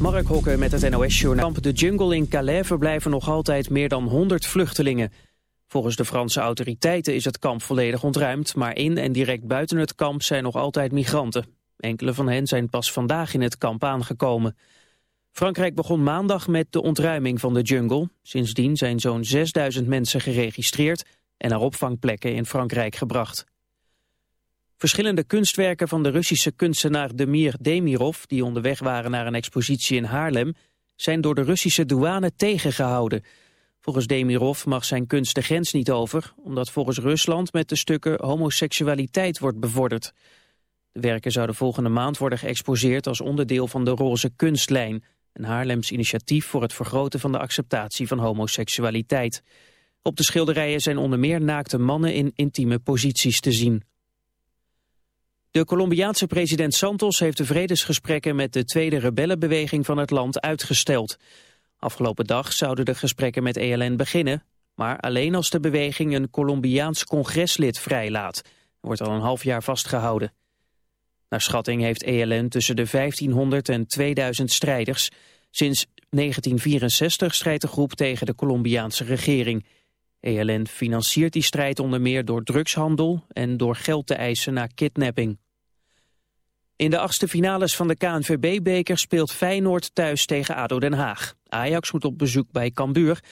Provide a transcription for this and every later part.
Mark Hokke met het NOS-journaal. Kamp de Jungle in Calais verblijven nog altijd meer dan 100 vluchtelingen. Volgens de Franse autoriteiten is het kamp volledig ontruimd... maar in en direct buiten het kamp zijn nog altijd migranten. Enkele van hen zijn pas vandaag in het kamp aangekomen. Frankrijk begon maandag met de ontruiming van de jungle. Sindsdien zijn zo'n 6000 mensen geregistreerd... en naar opvangplekken in Frankrijk gebracht. Verschillende kunstwerken van de Russische kunstenaar Demir Demirov... die onderweg waren naar een expositie in Haarlem... zijn door de Russische douane tegengehouden. Volgens Demirov mag zijn kunst de grens niet over... omdat volgens Rusland met de stukken homoseksualiteit wordt bevorderd. De werken zouden volgende maand worden geëxposeerd... als onderdeel van de Roze Kunstlijn... een Haarlems initiatief voor het vergroten van de acceptatie van homoseksualiteit. Op de schilderijen zijn onder meer naakte mannen in intieme posities te zien. De Colombiaanse president Santos heeft de vredesgesprekken met de tweede rebellenbeweging van het land uitgesteld. Afgelopen dag zouden de gesprekken met ELN beginnen, maar alleen als de beweging een Colombiaans congreslid vrijlaat. Wordt al een half jaar vastgehouden. Naar schatting heeft ELN tussen de 1500 en 2000 strijders. Sinds 1964 strijdt de groep tegen de Colombiaanse regering. ELN financiert die strijd onder meer door drugshandel en door geld te eisen na kidnapping. In de achtste finales van de KNVB-beker speelt Feyenoord thuis tegen ADO Den Haag. Ajax moet op bezoek bij Cambuur.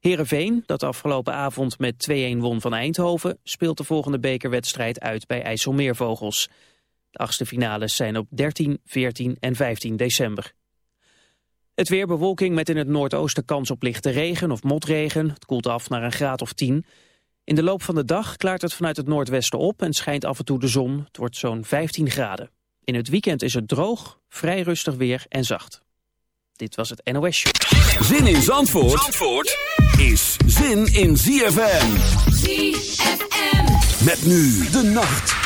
Heerenveen, dat afgelopen avond met 2-1 won van Eindhoven... speelt de volgende bekerwedstrijd uit bij IJsselmeervogels. De achtste finales zijn op 13, 14 en 15 december. Het weer bewolking met in het noordoosten kans op lichte regen of motregen. Het koelt af naar een graad of 10. In de loop van de dag klaart het vanuit het noordwesten op en schijnt af en toe de zon. Het wordt zo'n 15 graden. In het weekend is het droog, vrij rustig weer en zacht. Dit was het NOS Show. Zin in Zandvoort, Zandvoort is zin in ZFM. ZFM. Met nu de nacht.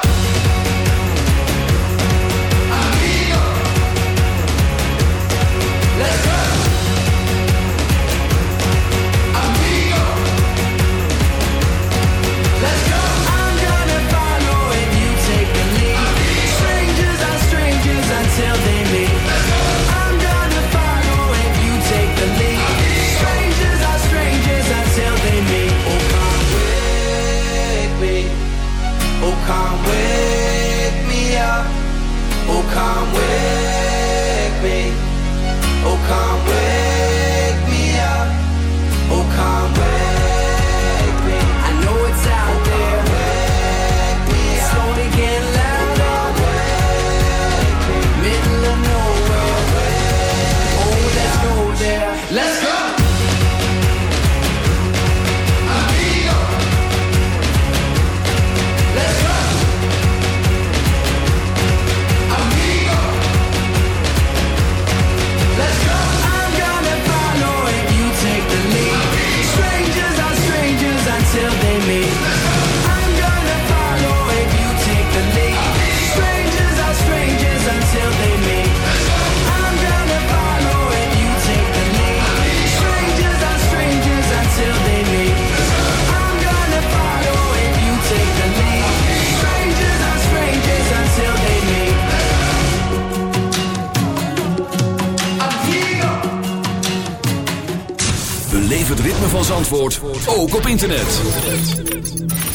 Zandvoort ook op internet.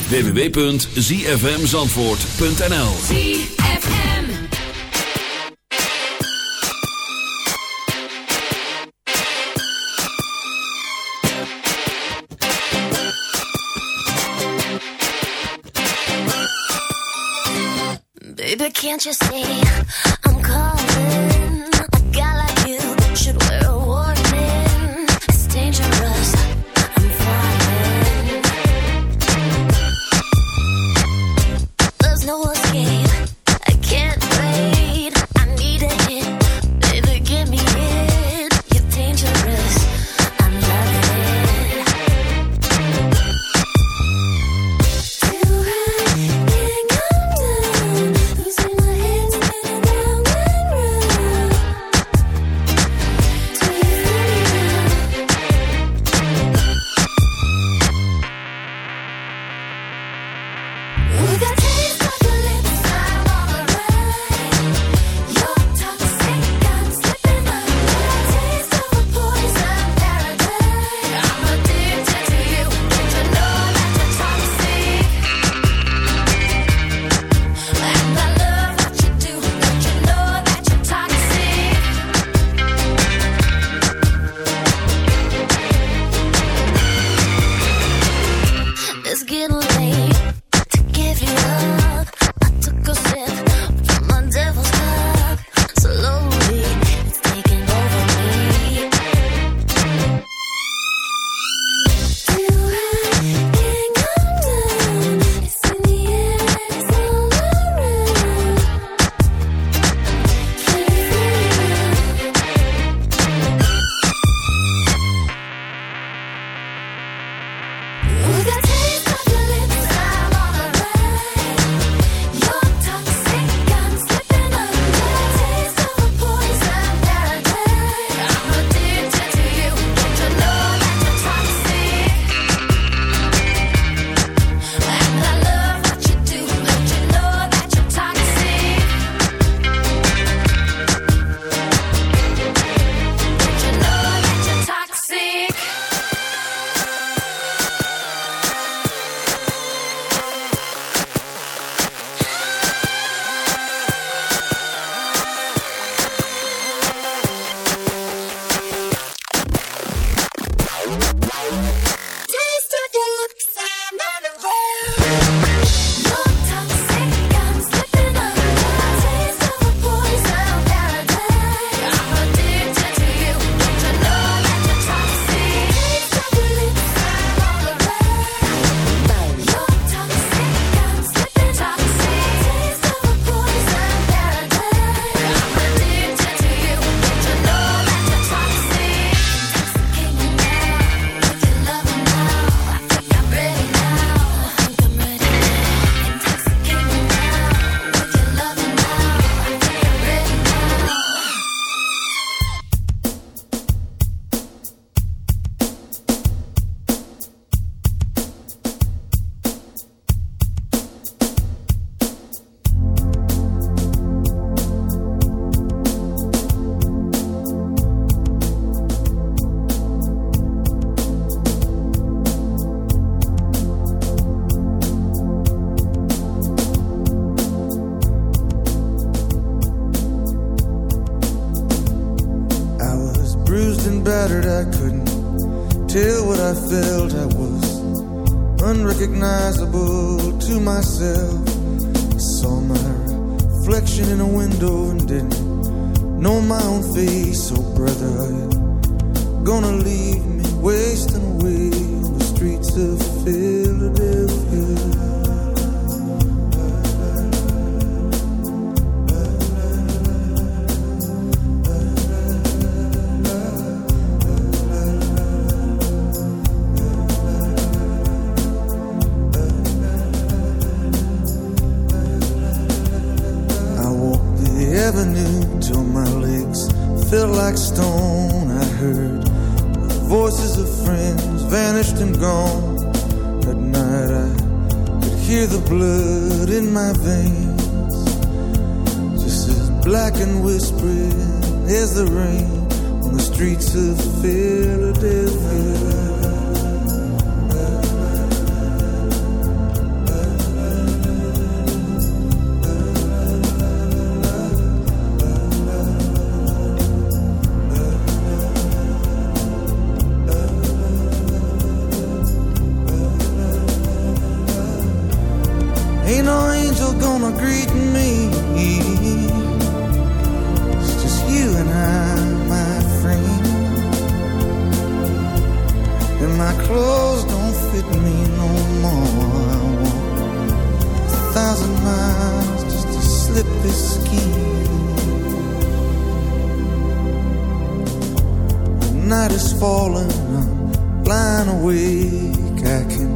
www.zfmzandvoort.nl ZFM Baby, can't you see Ain't no angel gonna greet me. It's just you and I, my friend. And my clothes don't fit me no more. I a thousand miles just to slip this key. The night is falling, I'm blind awake. I can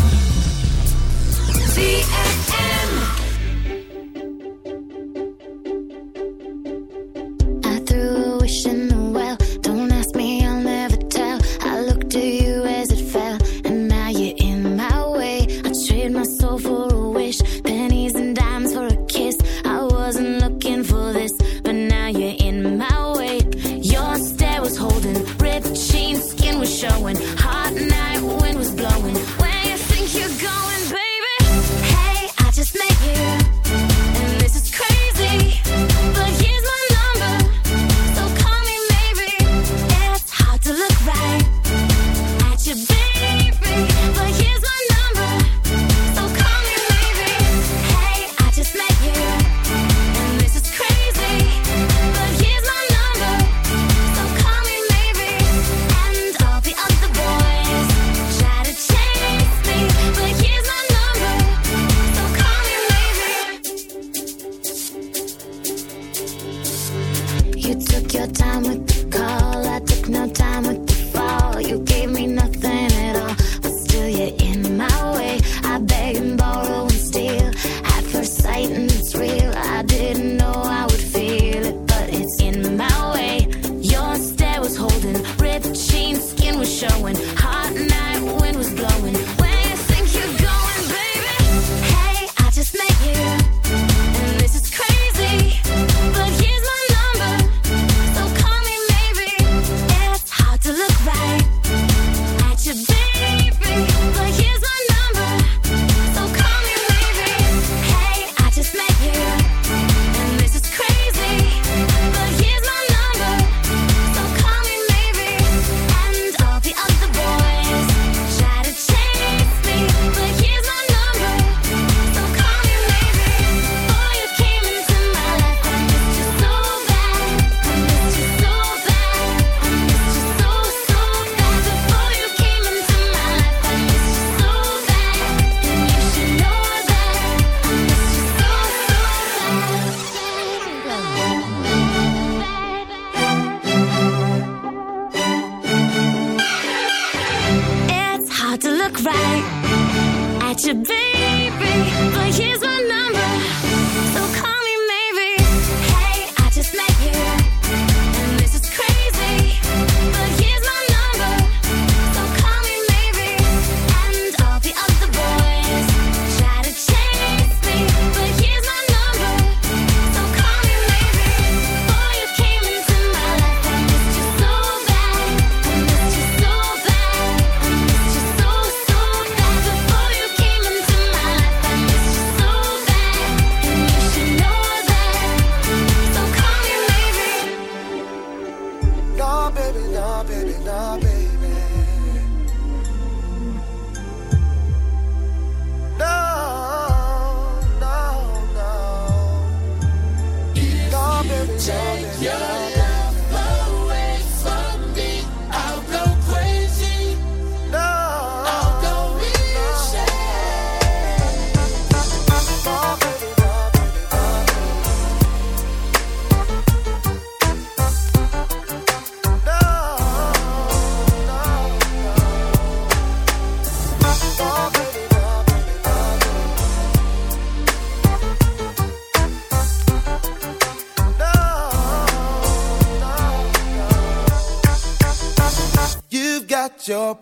doesn't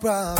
got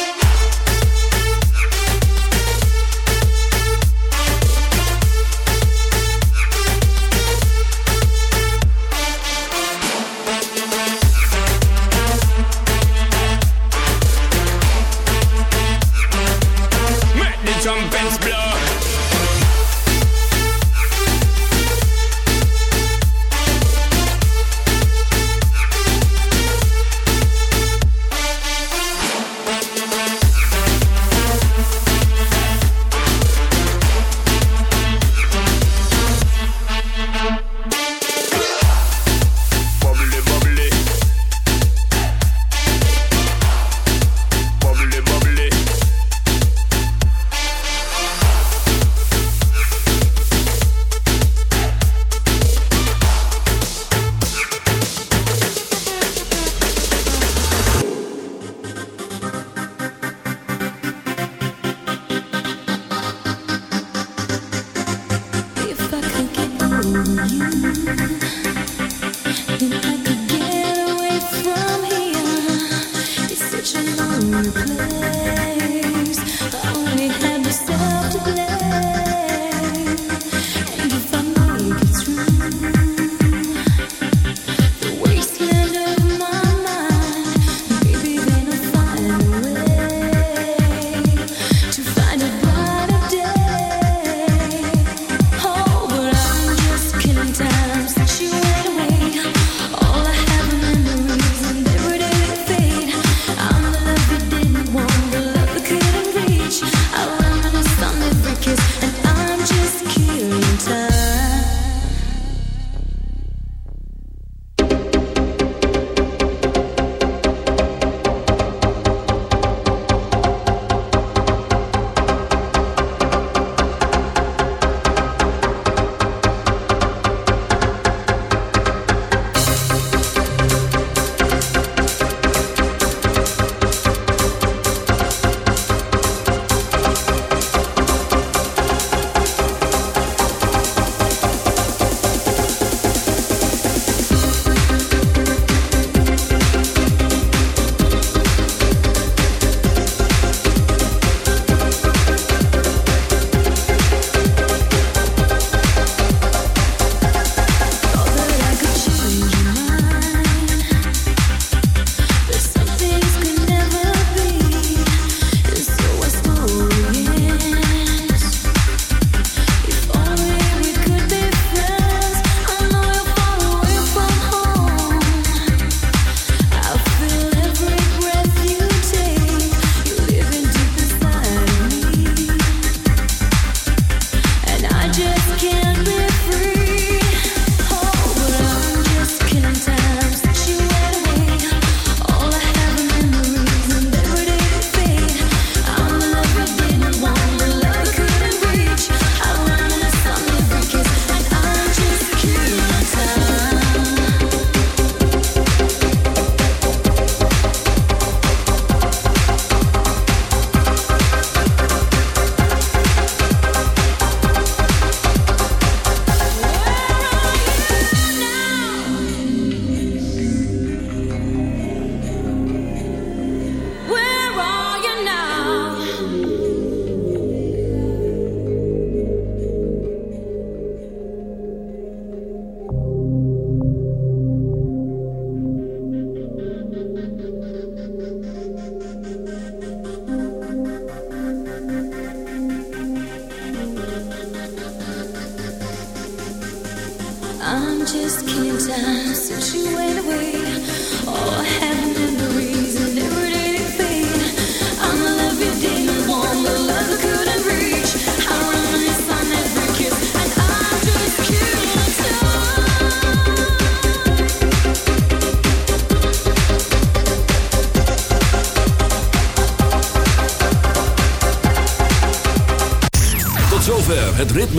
Place.